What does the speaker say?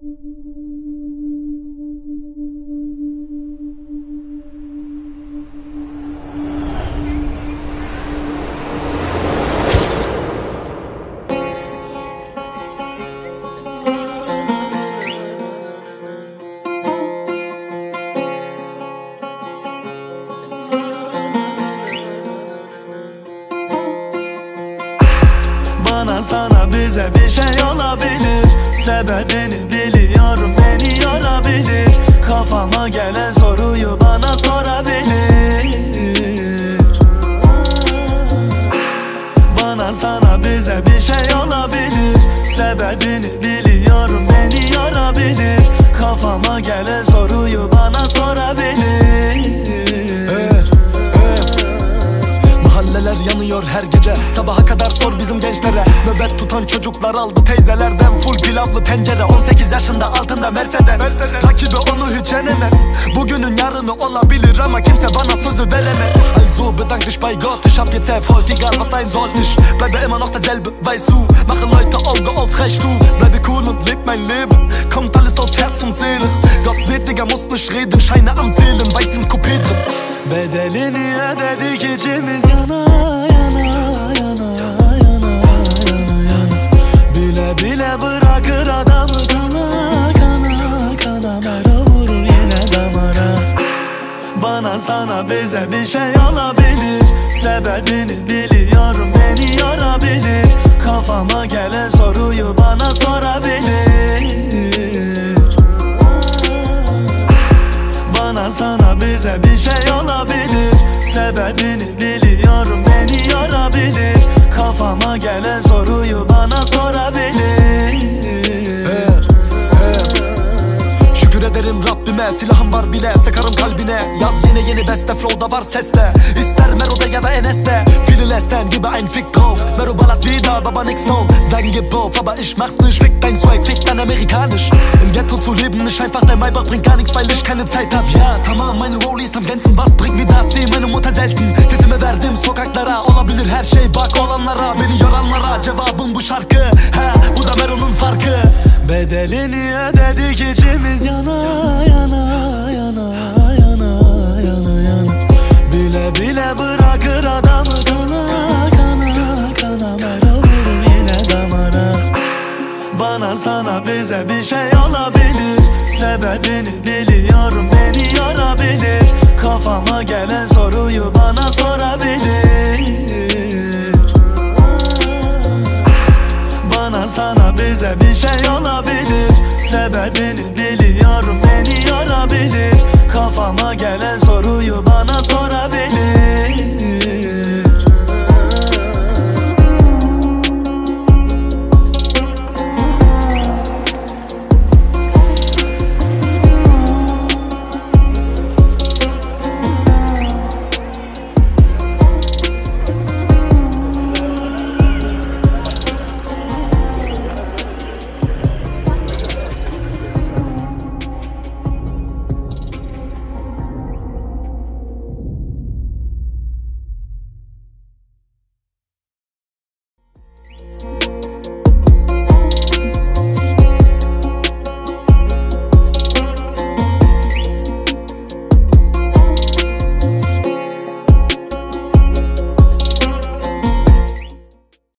Bana sana bize bir şey olabilir. Sebebini Kafama gelen soruyu bana sorabilir. Bana sana bize bir şey olabilir. Sebebini biliyorum beni yorabilir. Kafama gelen soruyu Yanıyor her gece. Sabaha kadar sor bizim gençlere. Nöbet tutan çocuklar aldı teyzelerden. Full pilavlı tencere 18 yaşında altında Mercedes, Rakibi onu hiç yenemez. Bugünün yarını olabilir ama kimse bana sözü veremez. Also bedank dich bei Gott Ich hab jetzt Erfolg, egal was sein soll Ich bleibe immer noch derselbe, weißt du Machen Leute Auge auf, recht du Bleibe cool und leb mein Leben Kommt alles aus Herz und Seele Gott seht, Digga, muss nicht reden Scheine am Zählen, weiß im Coupé drin Bedelini ödedik içimiz yana yana yana yana yana. Yana Bile bile bırakır adamı kana kana kana. Mero vurur yine damara. Bana sana bize bir şey olabilir. Sebebini biliyorum beni yorabilir. Kafama gelen soruyu bana sorabilir. Bana sana bize bir şey olabilir Sebebini biliyorum. Beni yorabilir Kafama gelen soruyu bana sorabilir. Şükür ederim Rabbime silahım var bile Sıkarım kalbine. Yaz yine yeni beste flow'da var sesle. İster Mero'da ya da Enes'te. Lästern gibi ein Fick drauf Mero ballert wieder, aber nix so gib auf, aber ich mach's nicht Fick dein Swag, fick dein amerikanisch Ghetto zu leben ist einfach dein Maybach bringt gar nichts Weil ich keine Zeit hab. Ja tamam meine Rollies am Glänzen Was bringt mir das, sehe meine Mutter selten Sesimi verdim sokaklara Olabilir her şey bak olanlara Beni yoranlara. Cevabım bu şarkı Ha bu da Mero'nun farkı. Bedelini ödedik içimiz yana yana yana bana sana bize bir şey olabilir. Sebebini biliyorum beni yorabilir. Kafama gelen soruyu bana sorabilir. Bana sana bize bir şey olabilir. Sebebini biliyorum beni yorabilir. Kafama gelen soruyu